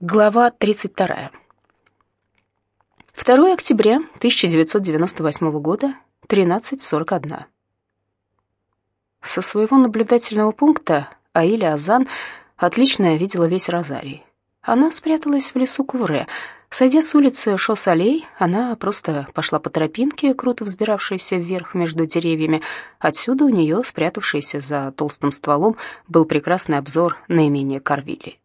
Глава 32. 2 октября 1998 года, 13.41. Со своего наблюдательного пункта Аиля Азан отлично видела весь Розарий. Она спряталась в лесу Кувре. Сойдя с улицы Шосалей, она просто пошла по тропинке, круто взбиравшейся вверх между деревьями. Отсюда у нее, спрятавшейся за толстым стволом, был прекрасный обзор на имение Карвили.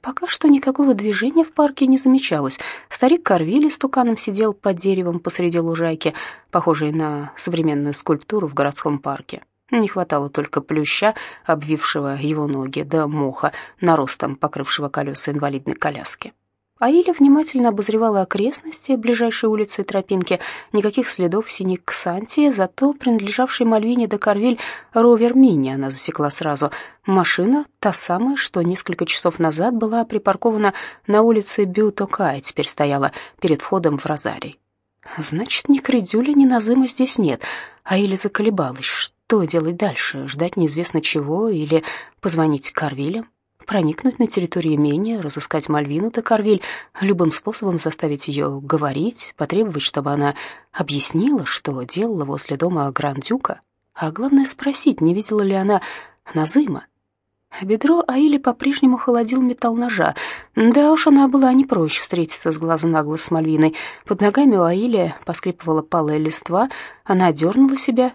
Пока что никакого движения в парке не замечалось. Старик Карвили с туканом сидел под деревом посреди лужайки, похожей на современную скульптуру в городском парке. Не хватало только плюща, обвившего его ноги, да моха, наростом покрывшего колеса инвалидной коляски. Аиля внимательно обозревала окрестности ближайшей улицы и тропинки. Никаких следов синей ксантии, зато принадлежавшей Мальвине де Карвиль ровер Мини она засекла сразу. Машина, та самая, что несколько часов назад была припаркована на улице Бютока и теперь стояла перед входом в Розарий. Значит, ни Кридюля, ни Назыма здесь нет. Аиля заколебалась. Что делать дальше? Ждать неизвестно чего или позвонить Карвилям? Проникнуть на территорию имения, разыскать Мальвину де Карвиль, любым способом заставить ее говорить, потребовать, чтобы она объяснила, что делала возле дома Грандюка, а главное спросить, не видела ли она Назыма. Бедро Аили по-прежнему холодил металл ножа. Да уж, она была не проще встретиться с глазу на глаз с Мальвиной. Под ногами у Аили поскрипывала палая листва, она дернула себя.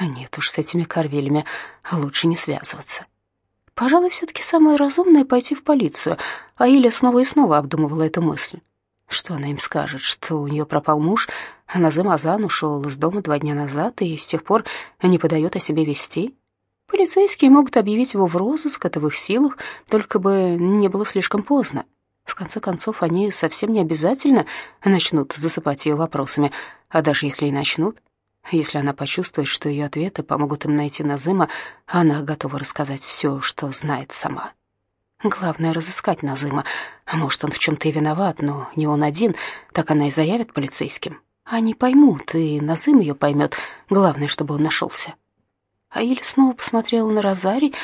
Нет уж, с этими корвелями лучше не связываться. Пожалуй, все-таки самое разумное — пойти в полицию. А Иля снова и снова обдумывала эту мысль. Что она им скажет, что у нее пропал муж, а Назым Азан ушел из дома два дня назад и с тех пор не подает о себе вести? Полицейские могут объявить его в розыск, это в их силах, только бы не было слишком поздно. В конце концов, они совсем не обязательно начнут засыпать ее вопросами, а даже если и начнут, если она почувствует, что ее ответы помогут им найти Назыма, она готова рассказать все, что знает сама. Главное — разыскать Назыма. Может, он в чем-то и виноват, но не он один, так она и заявит полицейским. Они поймут, и Назым ее поймет. Главное, чтобы он нашелся. Аиля снова посмотрела на Розари.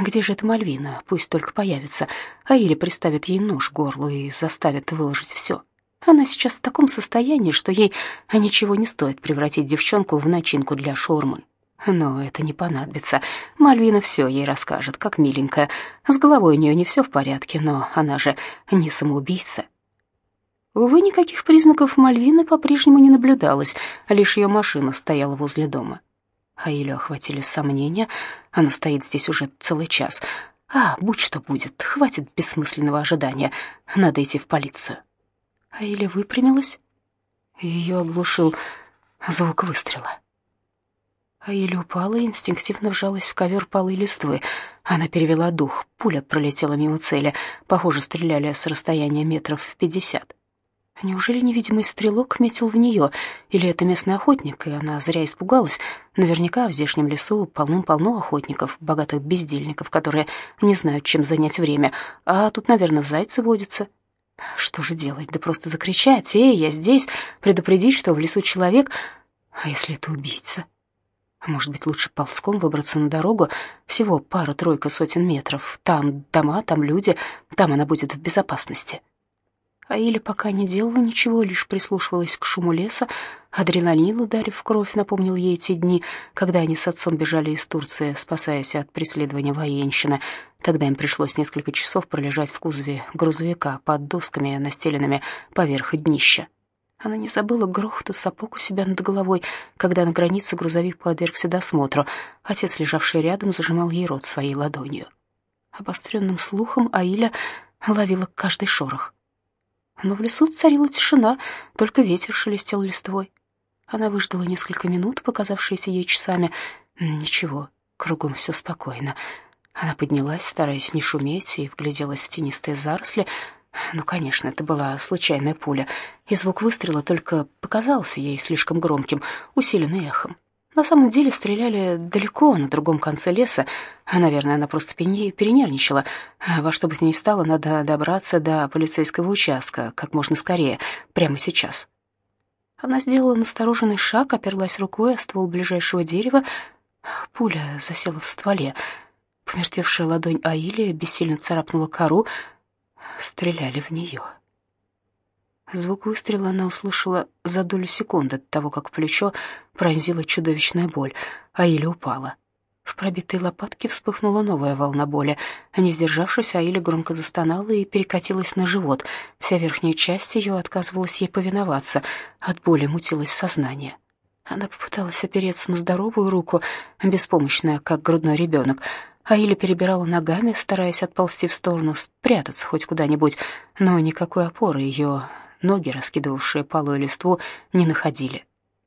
Где же эта Мальвина? Пусть только появится. Аиля приставит ей нож к горлу и заставит выложить все. Она сейчас в таком состоянии, что ей ничего не стоит превратить девчонку в начинку для шаурмы. Но это не понадобится. Мальвина все ей расскажет, как миленькая. С головой у нее не все в порядке, но она же не самоубийца. Увы, никаких признаков Мальвины по-прежнему не наблюдалось, лишь ее машина стояла возле дома. А Илю охватили сомнения, она стоит здесь уже целый час. А, будь что будет, хватит бессмысленного ожидания, надо идти в полицию. А или выпрямилась. Ее оглушил звук выстрела. Аиля упала и инстинктивно вжалась в ковер полы листвы. Она перевела дух. Пуля пролетела мимо цели. Похоже, стреляли с расстояния метров пятьдесят. Неужели невидимый стрелок метил в нее? Или это местный охотник, и она зря испугалась? Наверняка в здешнем лесу полным-полно охотников, богатых бездельников, которые не знают, чем занять время. А тут, наверное, зайцы водятся. Что же делать? Да просто закричать: "Эй, я здесь!" предупредить, что в лесу человек. А если это убийца? А может быть, лучше ползком выбраться на дорогу? Всего пара-тройка сотен метров. Там дома, там люди, там она будет в безопасности. А Иля пока не делала ничего, лишь прислушивалась к шуму леса. Адреналин, ударив в кровь, напомнил ей эти дни, когда они с отцом бежали из Турции, спасаясь от преследования военщины. Тогда им пришлось несколько часов пролежать в кузове грузовика под досками, настеленными поверх днища. Она не забыла грохота сапог у себя над головой, когда на границе грузовик подвергся досмотру. Отец, лежавший рядом, зажимал ей рот своей ладонью. Обостренным слухом Аиля ловила каждый шорох. Но в лесу царила тишина, только ветер шелестел листвой. Она выждала несколько минут, показавшиеся ей часами. Ничего, кругом все спокойно. Она поднялась, стараясь не шуметь, и вгляделась в тенистые заросли. Ну, конечно, это была случайная пуля, и звук выстрела только показался ей слишком громким, усиленный эхом. На самом деле стреляли далеко, на другом конце леса. Наверное, она просто перенервничала. Во что бы то ни стало, надо добраться до полицейского участка как можно скорее, прямо сейчас. Она сделала настороженный шаг, оперлась рукой о ствол ближайшего дерева. Пуля засела в стволе. Помертвевшая ладонь Аили бессильно царапнула кору. стреляли в нее. Звук выстрела она услышала за долю секунды до того, как плечо пронзила чудовищная боль, а Иля упала. В пробитой лопатке вспыхнула новая волна боли. Не сдержавшись, Аиля громко застонала и перекатилась на живот. Вся верхняя часть ее отказывалась ей повиноваться. От боли мутилось сознание. Она попыталась опереться на здоровую руку, беспомощная, как грудной ребенок. Аиля перебирала ногами, стараясь отползти в сторону, спрятаться хоть куда-нибудь, но никакой опоры ее ноги, раскидывавшие палую листву, не находили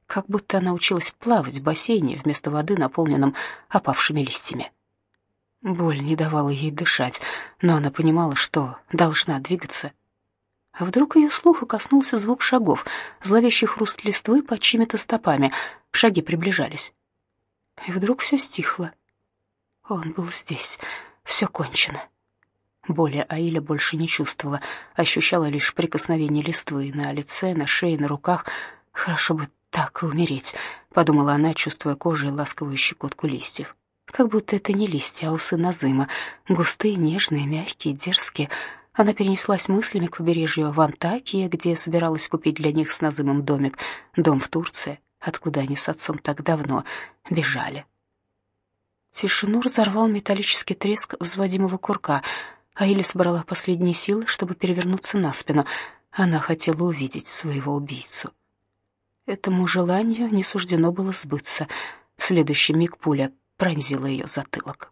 как будто она училась плавать в бассейне вместо воды, наполненном опавшими листьями. Боль не давала ей дышать, но она понимала, что должна двигаться. А вдруг ее слуха коснулся звук шагов, зловещий хруст листвы под чьими-то стопами. Шаги приближались. И вдруг все стихло. Он был здесь. Все кончено. Боли Аиля больше не чувствовала, ощущала лишь прикосновение листвы на лице, на шее, на руках. Хорошо бы так умереть», — подумала она, чувствуя кожей ласковую щекотку листьев. Как будто это не листья, а усы Назыма, густые, нежные, мягкие, дерзкие. Она перенеслась мыслями к побережью в Антакии, где собиралась купить для них с Назымом домик, дом в Турции, откуда они с отцом так давно бежали. Тишину разорвал металлический треск взводимого курка, а Иля собрала последние силы, чтобы перевернуться на спину. Она хотела увидеть своего убийцу. Этому желанию не суждено было сбыться. В следующий миг пуля пронзила ее затылок.